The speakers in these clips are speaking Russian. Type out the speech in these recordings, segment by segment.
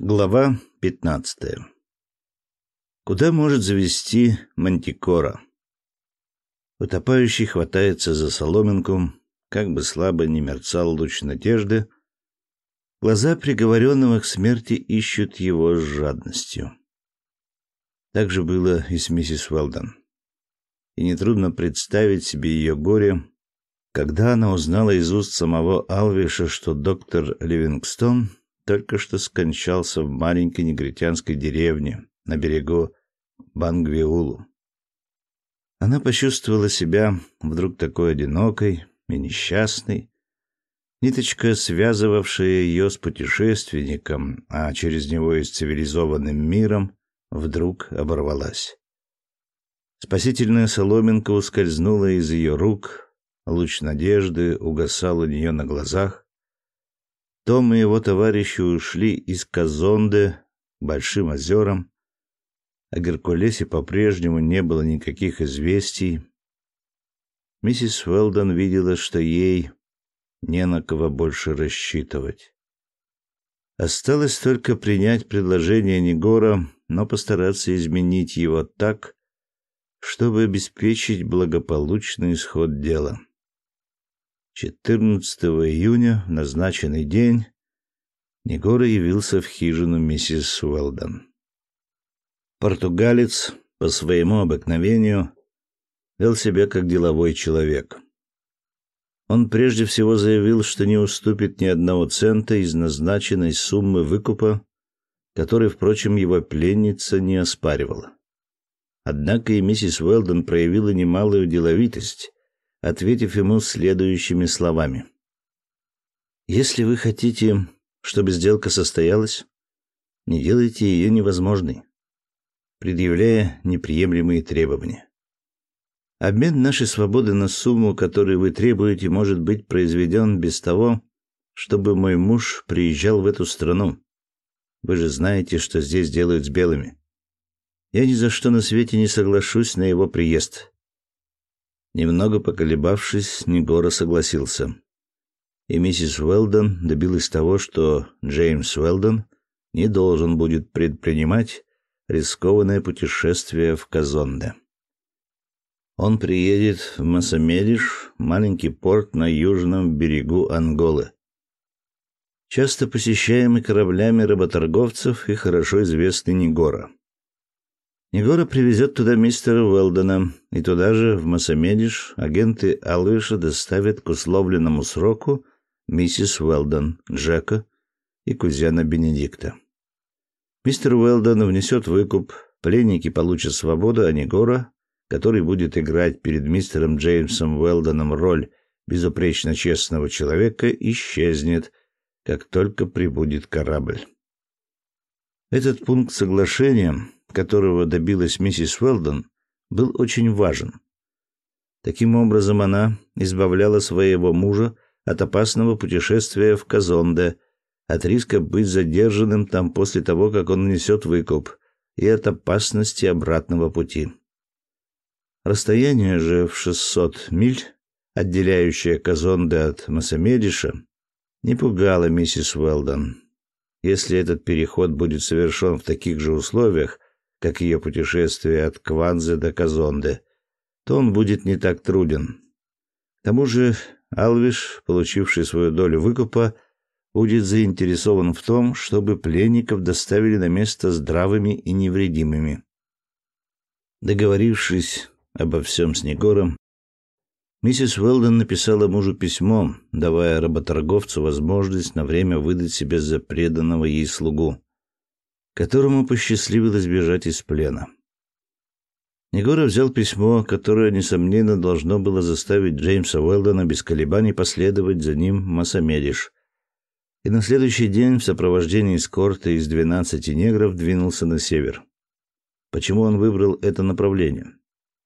Глава 15. Куда может завести мантикора? Утопающий хватается за соломинку, как бы слабо не мерцал луч надежды. Глаза приговоренного к смерти ищут его с жадностью. Так же было и с миссис Уэлдон. И нетрудно представить себе ее горе, когда она узнала из уст самого Алвиша, что доктор Ливингстон только что скончался в маленькой негритянской деревне на берегу Бангвиулу. Она почувствовала себя вдруг такой одинокой и несчастной. Ниточка, связывавшая ее с путешественником, а через него и с цивилизованным миром, вдруг оборвалась. Спасительная соломинка ускользнула из ее рук, луч надежды угасал у нее на глазах, том и его товарищи ушли из Казонде к Большим озерам. О Геркулесе по-прежнему не было никаких известий. Миссис Уэлдон видела, что ей не на кого больше рассчитывать. Осталось только принять предложение Негора, но постараться изменить его так, чтобы обеспечить благополучный исход дела. 14 июня, в назначенный день, Негора явился в хижину миссис Уэлдон. Португалец по своему обыкновению вел себя как деловой человек. Он прежде всего заявил, что не уступит ни одного цента из назначенной суммы выкупа, который, впрочем, его пленница не оспаривала. Однако и миссис Уэлдон проявила немалую деловитость ответив ему следующими словами. «Если вы хотите, чтобы сделка состоялась, не делайте ее невозможной, предъявляя неприемлемые требования. Обмен нашей свободы на сумму, которую вы требуете, может быть произведен без того, чтобы мой муж приезжал в эту страну. Вы же знаете, что здесь делают с белыми. Я ни за что на свете не соглашусь на его приезд. Немного поколебавшись, Негора согласился. И миссис Уэлдон добилась того, что Джеймс Уэлдон не должен будет предпринимать рискованное путешествие в Казонде. Он приедет в Масамедиш, маленький порт на южном берегу Анголы. Часто посещаемый кораблями работорговцев и хорошо известный Негора. Егора привезет туда мистера Уэлдона, и туда же, в Масамедиш, агенты Алвиша доставят к условленному сроку миссис Уэлдон, Джека и кузена Бенедикта. Мистер Уэлдон внесет выкуп, пленники получат свободу, а Негора, который будет играть перед мистером Джеймсом Уэлдоном роль безупречно честного человека, исчезнет, как только прибудет корабль. Этот пункт соглашения которого добилась миссис Уэлдон, был очень важен. Таким образом, она избавляла своего мужа от опасного путешествия в Казонде, от риска быть задержанным там после того, как он несет выкуп, и от опасности обратного пути. Расстояние же в 600 миль, отделяющее Казонде от Масамедиша, не пугало миссис Уэлдон. Если этот переход будет совершен в таких же условиях, как ее путешествие от Кванзы до Казонды, то он будет не так труден. К тому же Алвиш, получивший свою долю выкупа, будет заинтересован в том, чтобы пленников доставили на место здравыми и невредимыми. Договорившись обо всем с Негором, миссис Уэлдон написала мужу письмо, давая работорговцу возможность на время выдать себя за преданного ей слугу которому посчастливилось бежать из плена. Егора взял письмо, которое, несомненно, должно было заставить Джеймса Уэлдона без колебаний последовать за ним в Масамедиш. И на следующий день в сопровождении эскорта из двенадцати негров двинулся на север. Почему он выбрал это направление?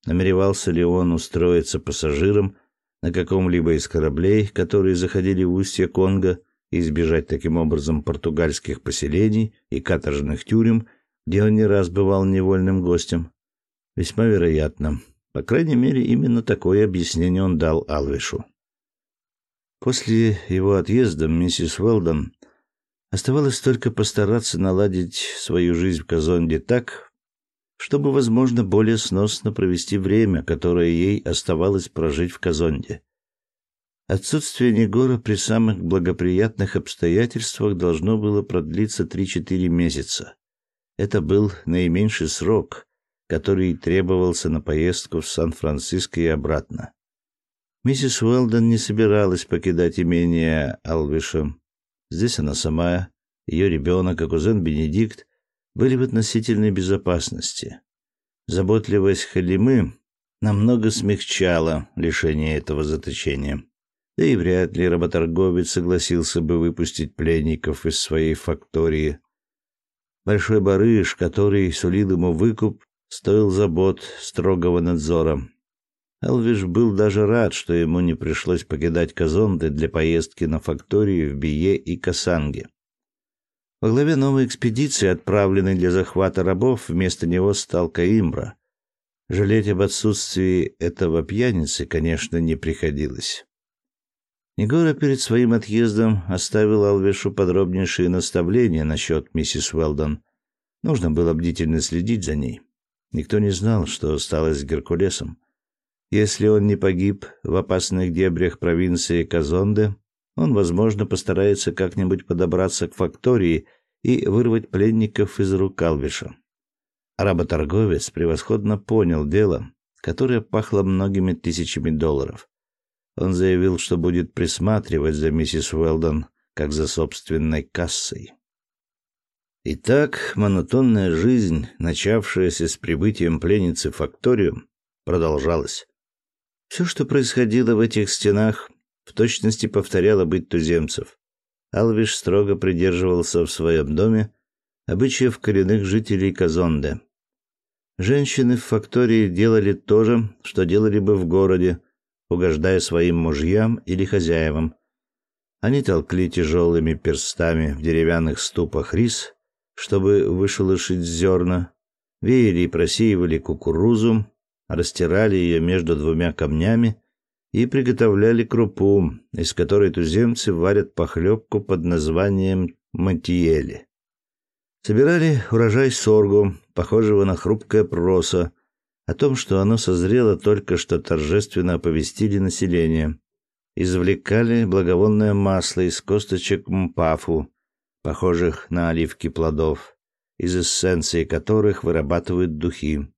Намеревался ли он устроиться пассажиром на каком-либо из кораблей, которые заходили в устье Конго, и избежать таким образом португальских поселений и каторжных тюрем, где он не раз бывал невольным гостем. Весьма вероятно. По крайней мере, именно такое объяснение он дал Алвишу. После его отъезда миссис Уэлдон Оставалось только постараться наладить свою жизнь в Казонде так, чтобы, возможно, более сносно провести время, которое ей оставалось прожить в Казонде. Отсутствие Негора при самых благоприятных обстоятельствах должно было продлиться 3-4 месяца. Это был наименьший срок, который требовался на поездку в Сан-Франциско и обратно. Миссис Уэлдон не собиралась покидать имение Алвиша, Здесь она сама, ее ребенок и кузен Бенедикт были в относительной безопасности. Заботливость Халимы намного смягчала лишение этого заточения. Да и вряд ли работорговец согласился бы выпустить пленников из своей фактории. Большой барыш, который сулил ему выкуп, стоил забот строгого надзора. Элвиш был даже рад, что ему не пришлось покидать Казонды для поездки на фактории в Бие и Касанге. Во главе новой экспедиции, отправленной для захвата рабов, вместо него стал Каимбра. Жалеть об отсутствии этого пьяницы, конечно, не приходилось. Негора перед своим отъездом оставил Алвешу подробнейшие наставления насчет миссис Уэлдон. Нужно было бдительно следить за ней. Никто не знал, что стало с Геркулесом. Если он не погиб в опасных дебрях провинции Казонде, он, возможно, постарается как-нибудь подобраться к фактории и вырвать пленников из рук Алвиша. Работорговец превосходно понял дело, которое пахло многими тысячами долларов. Он заявил, что будет присматривать за миссис Уэлдон, как за собственной кассой. Итак, монотонная жизнь, начавшаяся с прибытием пленницы в факторию, продолжалась. Все, что происходило в этих стенах, в точности повторяло быть туземцев. Алвиш строго придерживался в своем доме обычаев коренных жителей Казонде. Женщины в фактории делали то же, что делали бы в городе, угождая своим мужьям или хозяевам. Они толкли тяжелыми перстами в деревянных ступах рис, чтобы вышелушить зерна, веяли и просеивали кукурузу, растирали ее между двумя камнями и приготовляли крупу, из которой туземцы варят похлебку под названием матиели. Собирали урожай соргу, похожего на хрупкое просо, о том, что оно созрело только что торжественно оповестили население. Извлекали благовонное масло из косточек мпафу, похожих на оливки плодов, из эссенции которых вырабатывают духи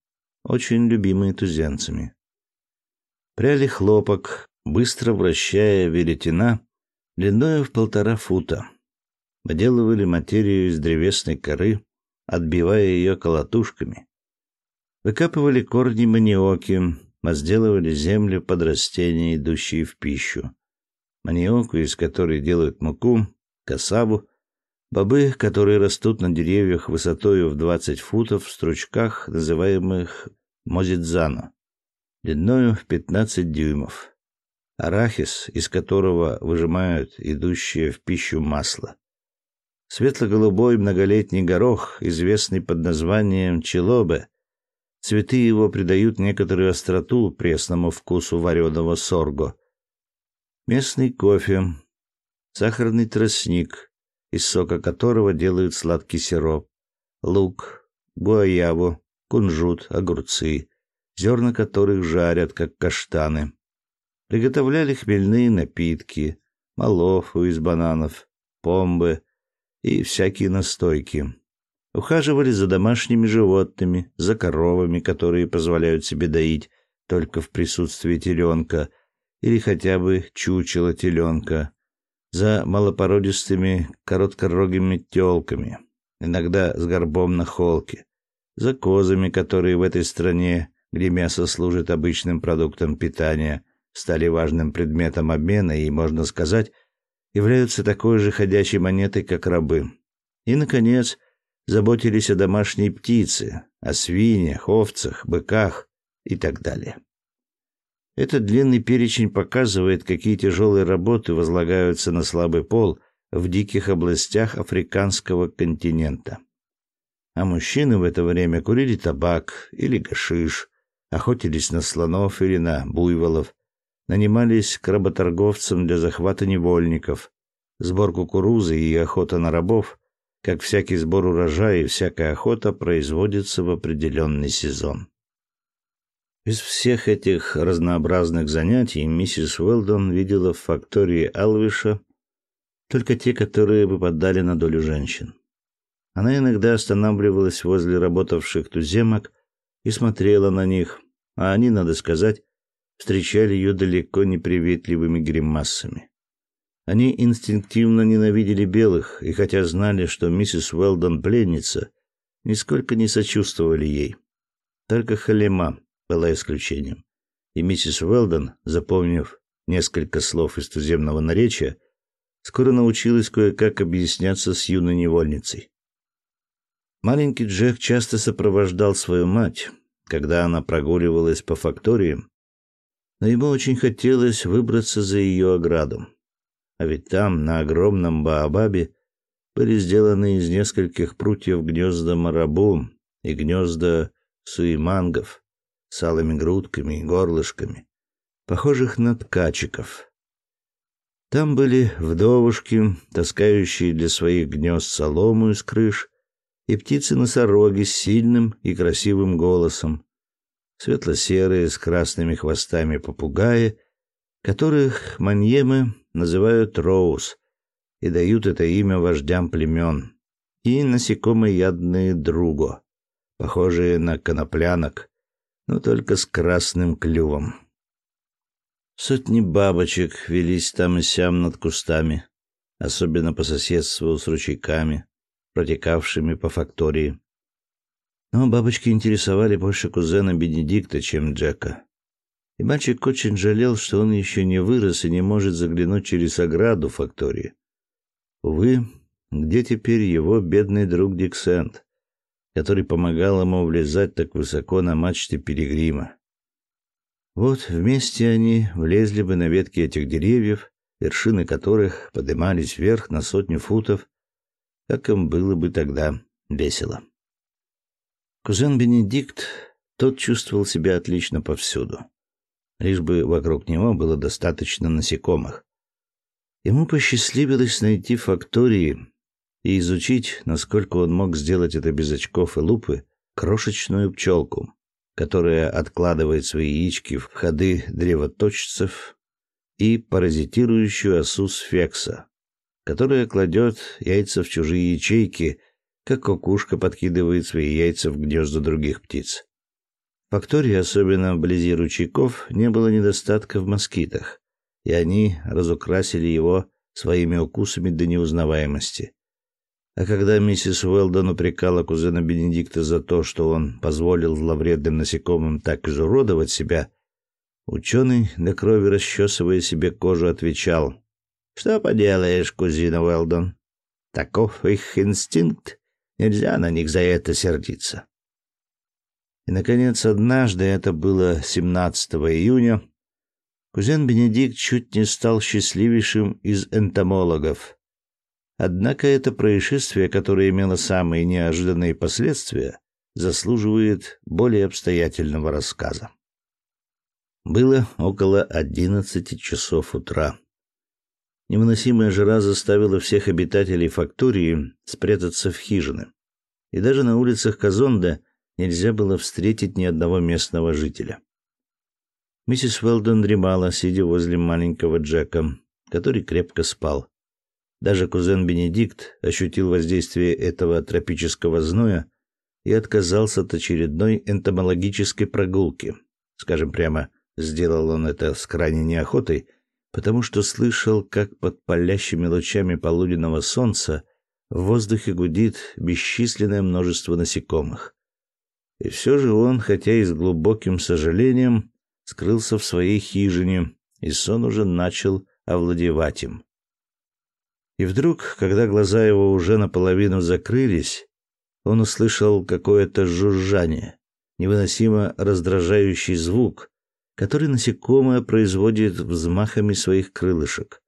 очень любимые туземцами. Пряли хлопок, быстро вращая веретена длиною в полтора фута. Выделывали материю из древесной коры, отбивая ее колотушками. Выкапывали корни маниоки, возделывали землю под растения, идущие в пищу. Маниоку, из которой делают муку, касаву, Бобы, которые растут на деревьях высотою в 20 футов в стручках, называемых мозидзано, длиною в 15 дюймов. Арахис, из которого выжимают идущее в пищу масло. Светло-голубой многолетний горох, известный под названием челобе. Цветы его придают некоторую остроту пресному вкусу вареного сорго. Местный кофе, сахарный тростник — из сока которого делают сладкий сироп, лук, гуаяву, кунжут, огурцы, зерна которых жарят, как каштаны. Приготовляли хмельные напитки, малофу из бананов, помбы и всякие настойки. Ухаживали за домашними животными, за коровами, которые позволяют себе доить только в присутствии теленка или хотя бы чучела теленка, за малопородистыми короткорогими тёлками, иногда с горбом на холке, за козами, которые в этой стране, где мясо служит обычным продуктом питания, стали важным предметом обмена и, можно сказать, являются такой же ходячей монетой, как рабы. И, наконец, заботились о домашней птице, о свиньях, овцах, быках и так далее. Этот длинный перечень показывает, какие тяжелые работы возлагаются на слабый пол в диких областях африканского континента. А мужчины в это время курили табак или гашиш, охотились на слонов или на буйволов, нанимались к работорговцам для захвата невольников, Сбор кукурузы и охота на рабов, как всякий сбор урожая и всякая охота, производится в определенный сезон. Из всех этих разнообразных занятий миссис Уэлдон видела в фактории Алвиша только те, которые выпадали на долю женщин. Она иногда останавливалась возле работавших туземок и смотрела на них, а они, надо сказать, встречали ее далеко не приветливыми гримасами. Они инстинктивно ненавидели белых, и хотя знали, что миссис Уэлдон пленница, нисколько не сочувствовали ей. Только Халима была исключением. И миссис Уэлдон, запомнив несколько слов из туземного наречия, скоро научилась кое-как объясняться с юной невольницей. Маленький Джек часто сопровождал свою мать, когда она прогуливалась по фактории, но ему очень хотелось выбраться за ее ограду. А ведь там, на огромном баобабе, были сделаны из нескольких прутьев гнезда марабу и гнезда суимангов с алыми грудками и горлышками, похожих на ткачиков. Там были вдовушки, таскающие для своих гнезд солому из крыш, и птицы-носороги с сильным и красивым голосом, светло-серые с красными хвостами попугаи, которых маньемы называют роуз и дают это имя вождям племен, и насекомоядные друго, похожие на коноплянок, но только с красным клювом. Сотни бабочек велись там и сям над кустами, особенно по соседству с ручейками, протекавшими по фактории. Но бабочки интересовали больше кузена Бенедикта, чем Джека. И мальчик очень жалел, что он еще не вырос и не может заглянуть через ограду фактории. Увы, где теперь его бедный друг Диксент, который помогал ему влезать так высоко на мачте Пилигрима? Вот вместе они влезли бы на ветки этих деревьев, вершины которых поднимались вверх на сотню футов, как им было бы тогда весело. Кузен Бенедикт, тот чувствовал себя отлично повсюду. Лишь бы вокруг него было достаточно насекомых. Ему посчастливилось найти фактории и изучить, насколько он мог сделать это без очков и лупы, крошечную пчелку, которая откладывает свои яички в ходы древоточцев, и паразитирующую осу сфекса, которая кладет яйца в чужие ячейки, как кукушка подкидывает свои яйца в гнезда других птиц. В фактории, особенно вблизи ручейков, не было недостатка в москитах, и они разукрасили его своими укусами до неузнаваемости. А когда миссис Уэлдон упрекала кузена Бенедикта за то, что он позволил зловредным насекомым так изуродовать себя, ученый, до крови расчесывая себе кожу, отвечал — что поделаешь, кузина Уэлдон? Таков их инстинкт. Нельзя на них за это сердиться. И, наконец, однажды, это было 17 июня, кузен Бенедикт чуть не стал счастливейшим из энтомологов. Однако это происшествие, которое имело самые неожиданные последствия, заслуживает более обстоятельного рассказа. Было около одиннадцати часов утра. Невыносимая жара заставила всех обитателей фактории спрятаться в хижины. И даже на улицах Казонда нельзя было встретить ни одного местного жителя. Миссис Уэлдон дремала, сидя возле маленького Джека, который крепко спал. Даже кузен Бенедикт ощутил воздействие этого тропического зноя и отказался от очередной энтомологической прогулки. Скажем прямо, сделал он это с крайней неохотой – потому что слышал, как под палящими лучами полуденного солнца в воздухе гудит бесчисленное множество насекомых. И все же он, хотя и с глубоким сожалением, скрылся в своей хижине, и сон уже начал овладевать им. И вдруг, когда глаза его уже наполовину закрылись, он услышал какое-то жужжание, невыносимо раздражающий звук, который насекомое производит взмахами своих крылышек.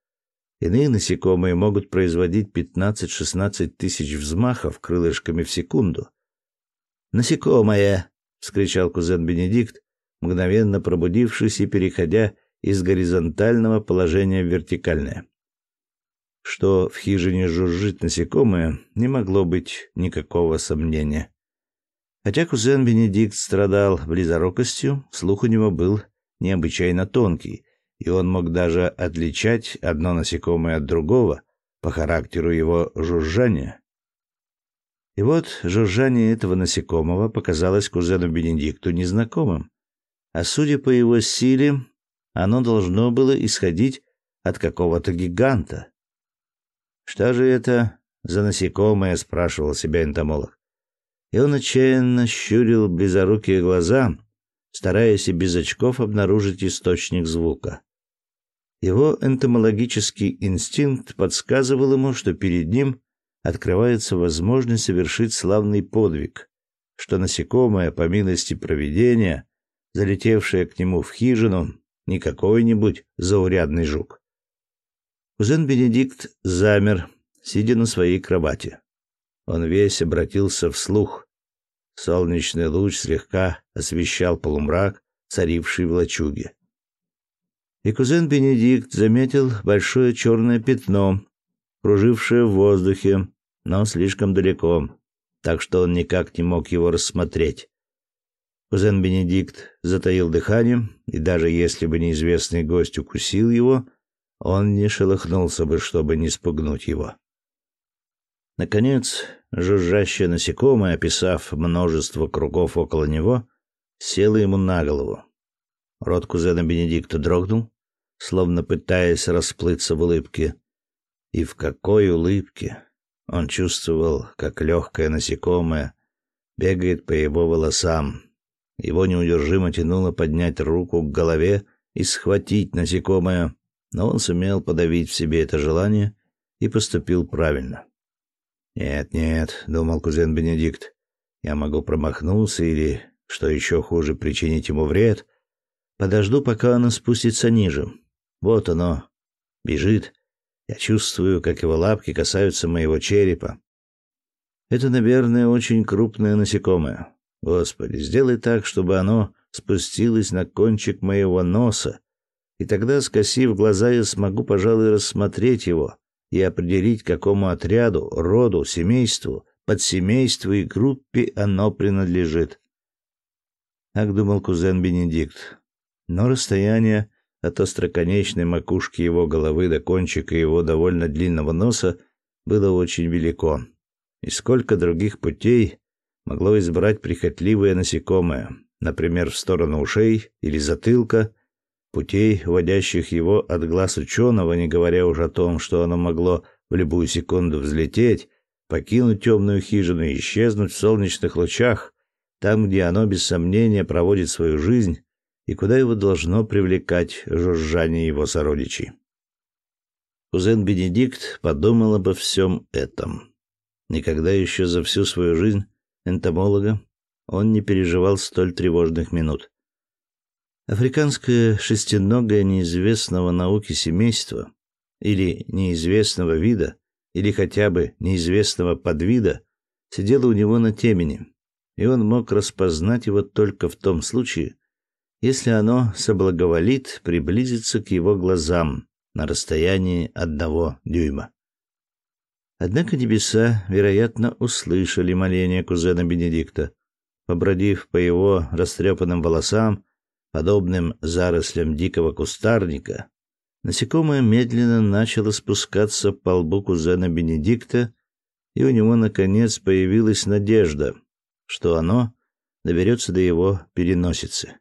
Иные насекомые могут производить 15-16 тысяч взмахов крылышками в секунду. «Насекомое!» — вскричал кузен Бенедикт, мгновенно пробудившись и переходя из горизонтального положения в вертикальное. что в хижине жужжит насекомое, не могло быть никакого сомнения. Хотя кузен Бенедикт страдал близорукостью, слух у него был необычайно тонкий, и он мог даже отличать одно насекомое от другого по характеру его жужжания. И вот жужжание этого насекомого показалось кузену Бенедикту незнакомым, а судя по его силе, оно должно было исходить от какого-то гиганта. «Что же это за насекомое?» — спрашивал себя энтомолог. И он отчаянно щурил близорукие глаза, стараясь и без очков обнаружить источник звука. Его энтомологический инстинкт подсказывал ему, что перед ним открывается возможность совершить славный подвиг, что насекомое, по милости провидения, залетевшее к нему в хижину, не какой-нибудь заурядный жук. Кузен Бенедикт замер, сидя на своей кровати. Он весь обратился вслух. Солнечный луч слегка освещал полумрак, царивший в лачуге и кузен Бенедикт заметил большое черное пятно, кружившее в воздухе, но слишком далеко, так что он никак не мог его рассмотреть. Кузен Бенедикт затаил дыхание, и даже если бы неизвестный гость укусил его, он не шелохнулся бы, чтобы не спугнуть его. Наконец, жужжащее насекомое, описав множество кругов около него, село ему на голову. Рот кузена Бенедикта дрогнул, словно пытаясь расплыться в улыбке. И в какой улыбке! Он чувствовал, как легкое насекомое бегает по его волосам. Его неудержимо тянуло поднять руку к голове и схватить насекомое, но он сумел подавить в себе это желание и поступил правильно. «Нет, нет», — думал кузен Бенедикт, — «я могу промахнуться или, что еще хуже, причинить ему вред, Подожду, пока оно спустится ниже. Вот оно. Бежит. Я чувствую, как его лапки касаются моего черепа. Это, наверное, очень крупное насекомое. Господи, сделай так, чтобы оно спустилось на кончик моего носа, и тогда, скосив глаза, я смогу, пожалуй, рассмотреть его и определить, какому отряду, роду, семейству, подсемейству и группе оно принадлежит. Так думал кузен Бенедикт но расстояние от остроконечной макушки его головы до кончика его довольно длинного носа было очень велико. И сколько других путей могло избрать прихотливое насекомое, например, в сторону ушей или затылка, путей, водящих его от глаз ученого, не говоря уже о том, что оно могло в любую секунду взлететь, покинуть темную хижину и исчезнуть в солнечных лучах, там, где оно без сомнения проводит свою жизнь, и куда его должно привлекать жужжание его сородичей. Кузен Бенедикт подумал обо всем этом. Никогда еще за всю свою жизнь энтомолога он не переживал столь тревожных минут. Африканское шестиногое неизвестного науки семейства или неизвестного вида, или хотя бы неизвестного подвида, сидело у него на темени, и он мог распознать его только в том случае, если оно соблаговолит приблизиться к его глазам на расстоянии одного дюйма. Однако небеса, вероятно, услышали моление кузена Бенедикта. Побродив по его растрепанным волосам, подобным зарослям дикого кустарника, насекомое медленно начало спускаться по лбу кузена Бенедикта, и у него, наконец, появилась надежда, что оно доберется до его переносицы.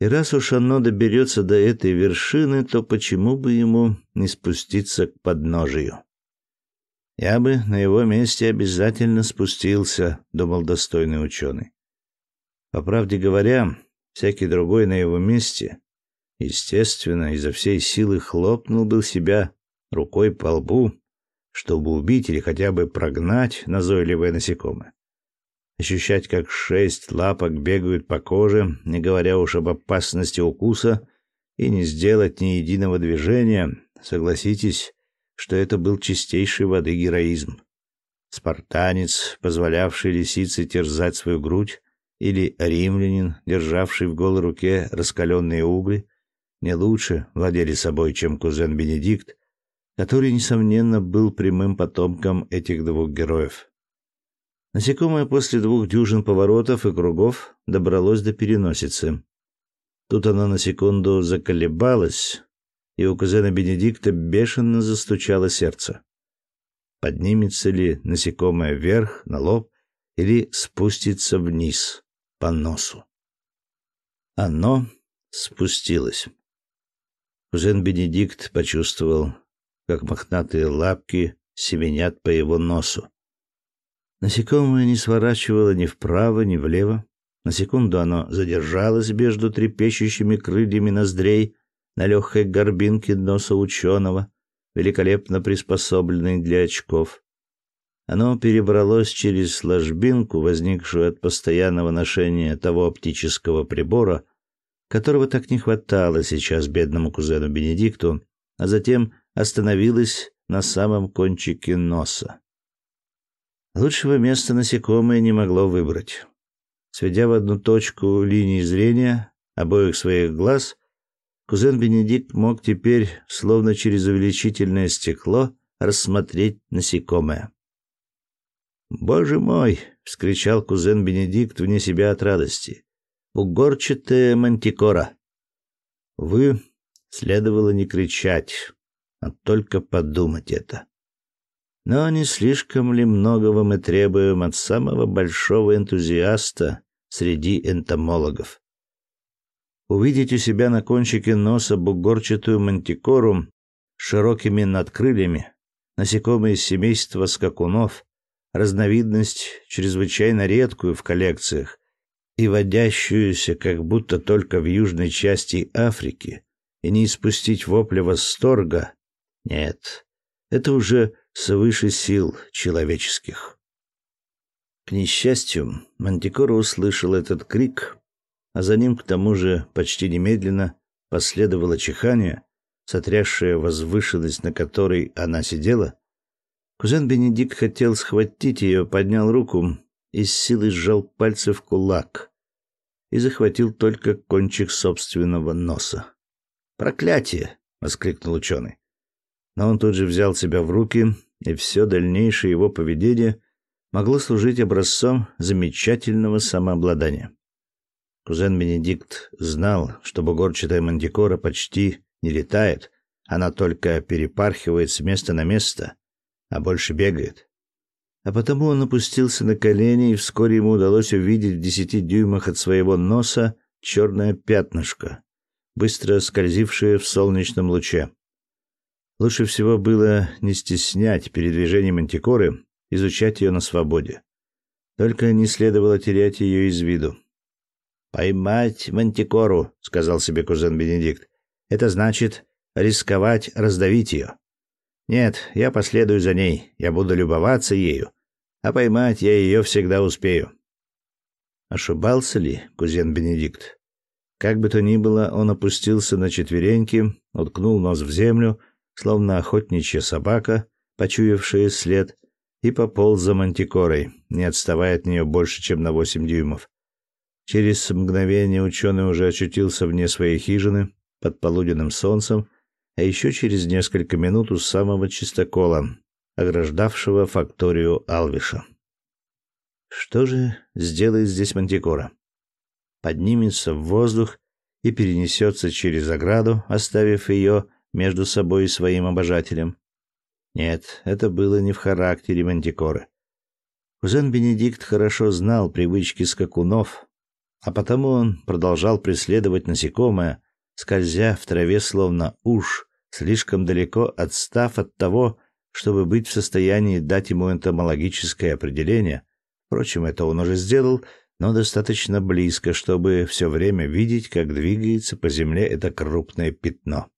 И раз уж оно доберется до этой вершины, то почему бы ему не спуститься к подножию? Я бы на его месте обязательно спустился, думал достойный ученый. По правде говоря, всякий другой на его месте, естественно, изо всей силы хлопнул бы себя рукой по лбу, чтобы убить или хотя бы прогнать назойливое насекомое ощущать, как шесть лапок бегают по коже, не говоря уж об опасности укуса, и не сделать ни единого движения, согласитесь, что это был чистейшей воды героизм. Спартанец, позволявший лисице терзать свою грудь, или римлянин, державший в голой руке раскаленные угли, не лучше владели собой, чем кузен Бенедикт, который, несомненно, был прямым потомком этих двух героев. Насекомое после двух дюжин поворотов и кругов добралось до переносицы. Тут оно на секунду заколебалось, и у кузена Бенедикта бешено застучало сердце. Поднимется ли насекомое вверх, на лоб, или спустится вниз, по носу? Оно спустилось. Кузен Бенедикт почувствовал, как мохнатые лапки семенят по его носу. Насекомое не сворачивало ни вправо, ни влево. На секунду оно задержалось между трепещущими крыльями ноздрей на легкой горбинке носа ученого, великолепно приспособленной для очков. Оно перебралось через ложбинку, возникшую от постоянного ношения того оптического прибора, которого так не хватало сейчас бедному кузену Бенедикту, а затем остановилось на самом кончике носа. Лучшего места насекомое не могло выбрать. Сведя в одну точку линии зрения обоих своих глаз, кузен Бенедикт мог теперь, словно через увеличительное стекло, рассмотреть насекомое. «Боже мой!» — вскричал кузен Бенедикт вне себя от радости. «Угорчатая мантикора!» Вы следовало не кричать, а только подумать это. Но не слишком ли многого мы требуем от самого большого энтузиаста среди энтомологов? Увидеть у себя на кончике носа бугорчатую мантикору с широкими надкрыльями, насекомое семейства скакунов, разновидность чрезвычайно редкую в коллекциях и водящуюся как будто только в южной части Африки, и не испустить вопля восторга, нет, это уже свыше сил человеческих. К несчастью, Мантикора услышал этот крик, а за ним к тому же почти немедленно последовало чихание, сотрясшее возвышенность, на которой она сидела. Кузен Бенедикт хотел схватить ее, поднял руку и с силой сжал пальцы в кулак и захватил только кончик собственного носа. «Проклятие!» — воскликнул ученый. Но он тут же взял себя в руки и все дальнейшее его поведение могло служить образцом замечательного самообладания. Кузен Бенедикт знал, что бугорчатая мантикора почти не летает, она только перепархивает с места на место, а больше бегает. А потому он опустился на колени, и вскоре ему удалось увидеть в десяти дюймах от своего носа черное пятнышко, быстро скользившее в солнечном луче. Лучше всего было не стеснять передвижение мантикоры, изучать ее на свободе. Только не следовало терять ее из виду. «Поймать мантикору», — сказал себе кузен Бенедикт. «Это значит рисковать раздавить ее. Нет, я последую за ней, я буду любоваться ею, а поймать я ее всегда успею». Ошибался ли кузен Бенедикт? Как бы то ни было, он опустился на четвереньки, уткнул нос в землю — словно охотничья собака, почуявшая след, и пополз за мантикорой, не отставая от нее больше, чем на восемь дюймов. Через мгновение ученый уже очутился вне своей хижины, под полуденным солнцем, а еще через несколько минут у самого чистокола, ограждавшего факторию Алвиша. Что же сделает здесь мантикора? Поднимется в воздух и перенесется через ограду, оставив ее между собой и своим обожателем. Нет, это было не в характере Мантикоры. Кузен Бенедикт хорошо знал привычки скакунов, а потому он продолжал преследовать насекомое, скользя в траве словно уж, слишком далеко отстав от того, чтобы быть в состоянии дать ему энтомологическое определение. Впрочем, это он уже сделал, но достаточно близко, чтобы все время видеть, как двигается по земле это крупное пятно.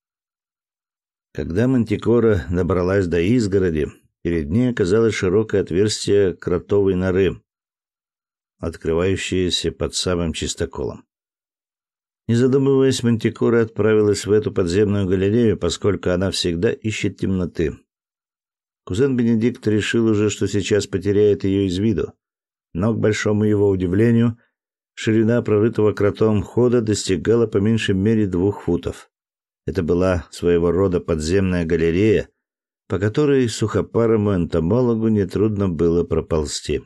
Когда Мантикора добралась до изгороди, перед ней оказалось широкое отверстие кротовой норы, открывающееся под самым чистоколом. Не задумываясь, Мантикора отправилась в эту подземную галерею, поскольку она всегда ищет темноты. Кузен Бенедикт решил уже, что сейчас потеряет ее из виду, но, к большому его удивлению, ширина прорытого кротом хода достигала по меньшей мере двух футов. Это была своего рода подземная галерея, по которой сухопарому энтомологу нетрудно было проползти.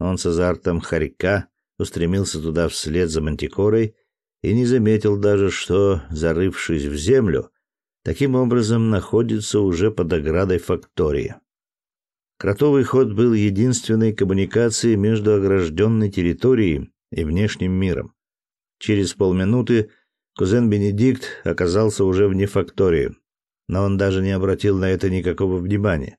Он с азартом хорька устремился туда вслед за мантикорой и не заметил даже, что, зарывшись в землю, таким образом находится уже под оградой фактории. Кротовый ход был единственной коммуникацией между огражденной территорией и внешним миром. Через полминуты кузен Бенедикт оказался уже вне фактории, но он даже не обратил на это никакого внимания.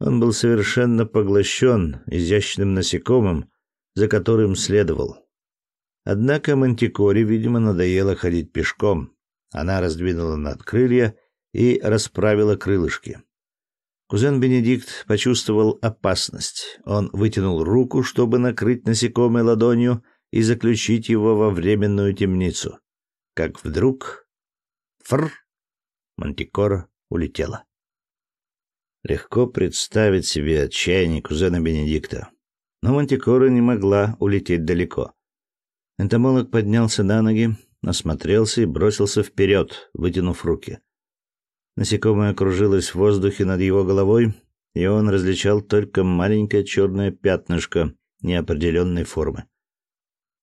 Он был совершенно поглощен изящным насекомым, за которым следовал. Однако Мантикоре, видимо, надоело ходить пешком. Она раздвинула надкрылья и расправила крылышки. Кузен Бенедикт почувствовал опасность. Он вытянул руку, чтобы накрыть насекомое ладонью и заключить его во временную темницу. Как вдруг... Фр! Мантикора улетела. Легко представить себе отчаяние кузена Бенедикта. Но Мантикора не могла улететь далеко. Энтомолог поднялся на ноги, осмотрелся и бросился вперед, вытянув руки. Насекомое кружилось в воздухе над его головой, и он различал только маленькое черное пятнышко неопределенной формы.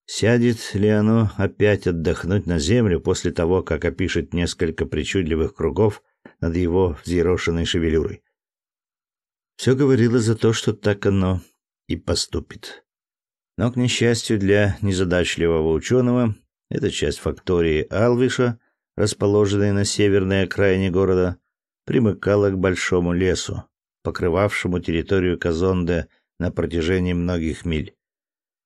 Сядет ли оно опять отдохнуть на землю после того, как опишет несколько причудливых кругов над его взъерошенной шевелюрой? Все говорило за то, что так оно и поступит. Но, к несчастью для незадачливого ученого, эта часть фактории Алвиша расположенная на северной окраине города, примыкала к большому лесу, покрывавшему территорию Казонде на протяжении многих миль.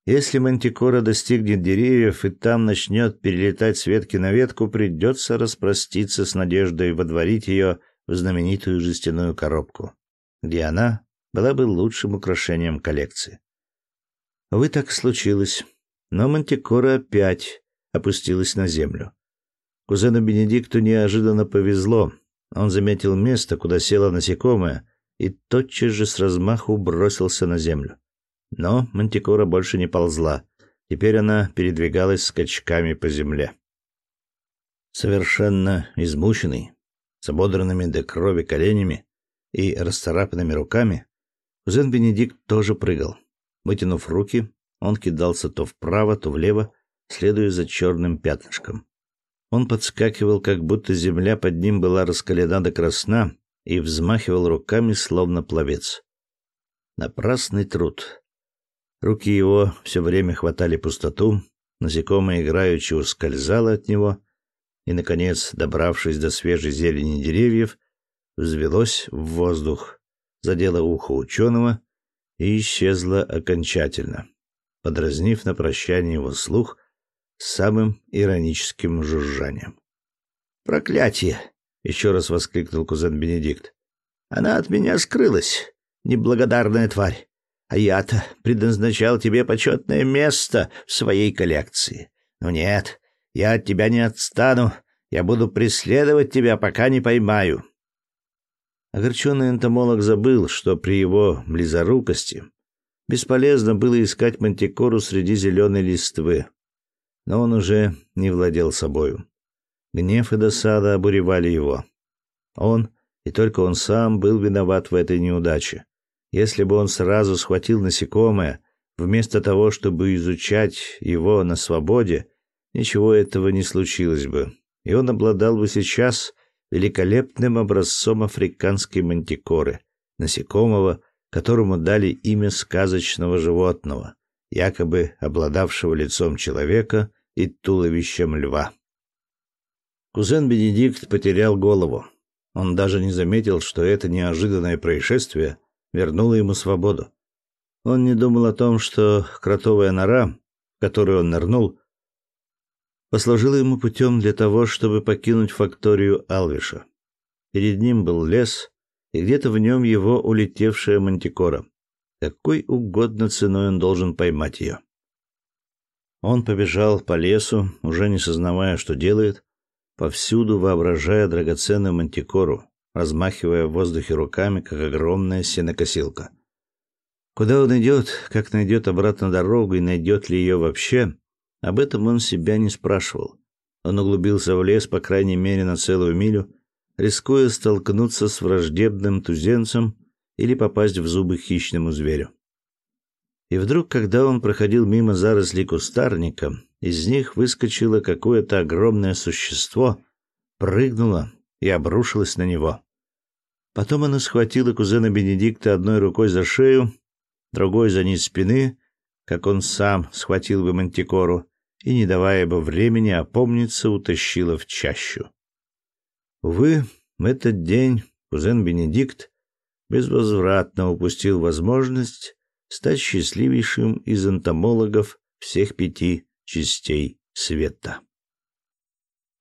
Если мантикора достигнет деревьев и там начнет перелетать с ветки на ветку, придется распроститься с надеждой водворить ее в знаменитую жестяную коробку, где она была бы лучшим украшением коллекции. Увы, так случилось, но мантикора опять опустилась на землю. Кузену Бенедикту неожиданно повезло. Он заметил место, куда село насекомое, и тотчас же с размаху бросился на землю. Но мантикора больше не ползла. Теперь она передвигалась скачками по земле. Совершенно измученный, с ободранными до крови коленями и расцарапанными руками, кузен Бенедикт тоже прыгал. Вытянув руки, он кидался то вправо, то влево, следуя за черным пятнышком. Он подскакивал, как будто земля под ним была раскалена до красна, и взмахивал руками, словно пловец. Напрасный труд. Руки его все время хватали пустоту, насекомое играючи ускользало от него, и, наконец, добравшись до свежей зелени деревьев, взвелось в воздух, задело ухо ученого и исчезло окончательно, подразнив на прощание его слух — самым ироническим жужжанием. «Проклятие!» — еще раз воскликнул кузен Бенедикт. «Она от меня скрылась, неблагодарная тварь. А я-то предназначал тебе почетное место в своей коллекции. Но нет, я от тебя не отстану. Я буду преследовать тебя, пока не поймаю». Огорченный энтомолог забыл, что при его близорукости бесполезно было искать мантикору среди зеленой листвы но он уже не владел собою. Гнев и досада обуревали его. Он, и только он сам, был виноват в этой неудаче. Если бы он сразу схватил насекомое, вместо того, чтобы изучать его на свободе, ничего этого не случилось бы, и он обладал бы сейчас великолепным образцом африканской мантикоры, насекомого, которому дали имя сказочного животного, якобы обладавшего лицом человека и туловищем льва. Кузен Бенедикт потерял голову. Он даже не заметил, что это неожиданное происшествие вернуло ему свободу. Он не думал о том, что кротовая нора, в которую он нырнул, послужила ему путем для того, чтобы покинуть факторию Алвиша. Перед ним был лес, и где-то в нем его улетевшая мантикора. Какой угодно ценой он должен поймать ее. Он побежал по лесу, уже не сознавая, что делает, повсюду воображая драгоценную мантикору, размахивая в воздухе руками, как огромная сенокосилка. Куда он идет, как найдет обратно дорогу и найдет ли ее вообще, об этом он себя не спрашивал. Он углубился в лес, по крайней мере, на целую милю, рискуя столкнуться с враждебным туземцем или попасть в зубы хищному зверю. И вдруг, когда он проходил мимо зарослей кустарника, из них выскочило какое-то огромное существо, прыгнуло и обрушилось на него. Потом она схватила кузена Бенедикта одной рукой за шею, другой за низ спины, как он сам схватил бы мантикору, и, не давая бы времени опомниться, утащила в чащу. Увы, в этот день кузен Бенедикт безвозвратно упустил возможность стать счастливейшим из энтомологов всех пяти частей света.